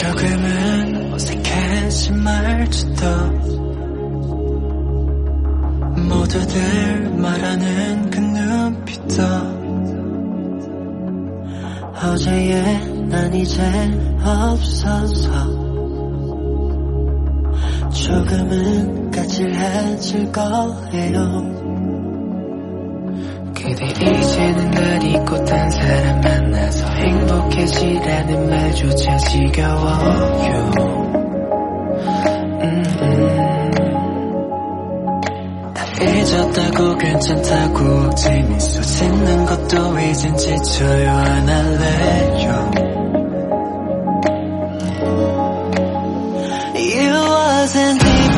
조금은 어색해진 말투도 모두들 말하는 그 눈빛도. 어제의 난 이제 없어서 조금은 까칠해질 거예요. 그대 이제는 날 잊고 딴 사람 만나서 행복해지라는 말조차 지겨워요. 음, 음. 난 잊었다고 괜찮다고 재밌어. 짓는 것도 이젠 지쳐요. 안 할래요 doesn't leave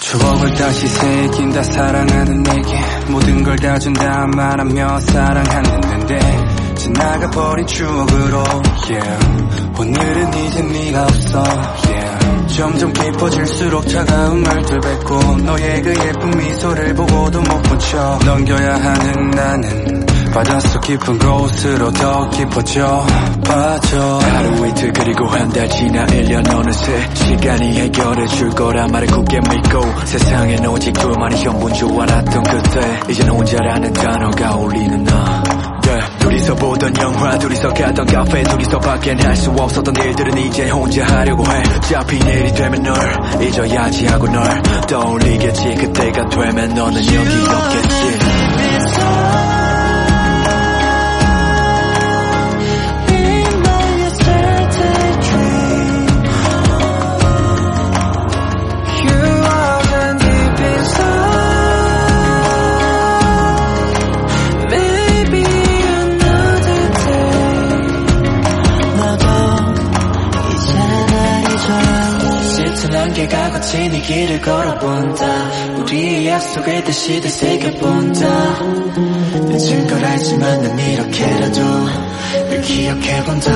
추억을 다시 새긴다 사랑하는 내게 모든 걸 다 준다 말하며 사랑하는데 지나가버린 추억으로 yeah. 오늘은 이제 네가 없어 yeah. 점점 깊어질수록 차가운 말들 뱉고 너의 그 예쁜 미소를 보고도 못 본척 넘겨야 하는 나는 바닷속 깊은 곳으로 더 깊어져 빠져 하루 이틀 그리고 한 달 지나 1년 어느새 시간이 해결해 줄 거란 말을 굳게 믿고 세상엔 오직 그만이 전부인 줄 알았던 그때 이젠 혼자라는 단어가 울리는 나. 둘이서 보던 영화 둘이서 가던 카페 둘이서 밖엔 할 수 없었던 일들은 이제 혼자 하려고 해. 어차피 내일이 되면 널 잊어야지 하고 널 떠올리겠지. 그때가 되면 너는 여기 없겠지 안개가 거친 이 길을 걸어본다. 우리의 약속을 다시 되새겨본다. 늦은 걸 알지만 난 이렇게라도 늘 기억해본다.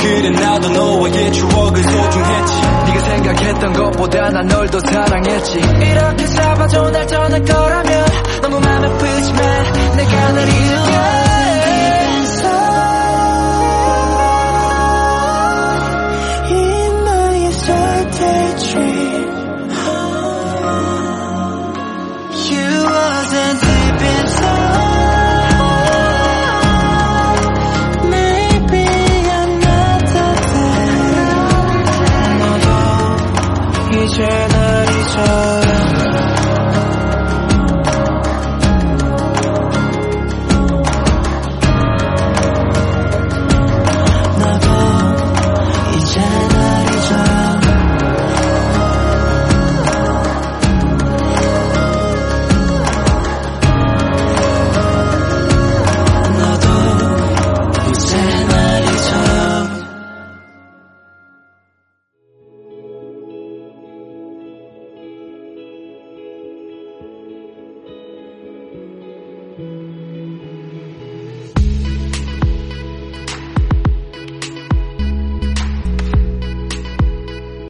그래 나도 너와의 추억은 소중했지. 네가 생각했던 것보다 난 널 더 사랑했지. 이렇게 잡아줘 날 떠날 거라면 너무 맘 아프지만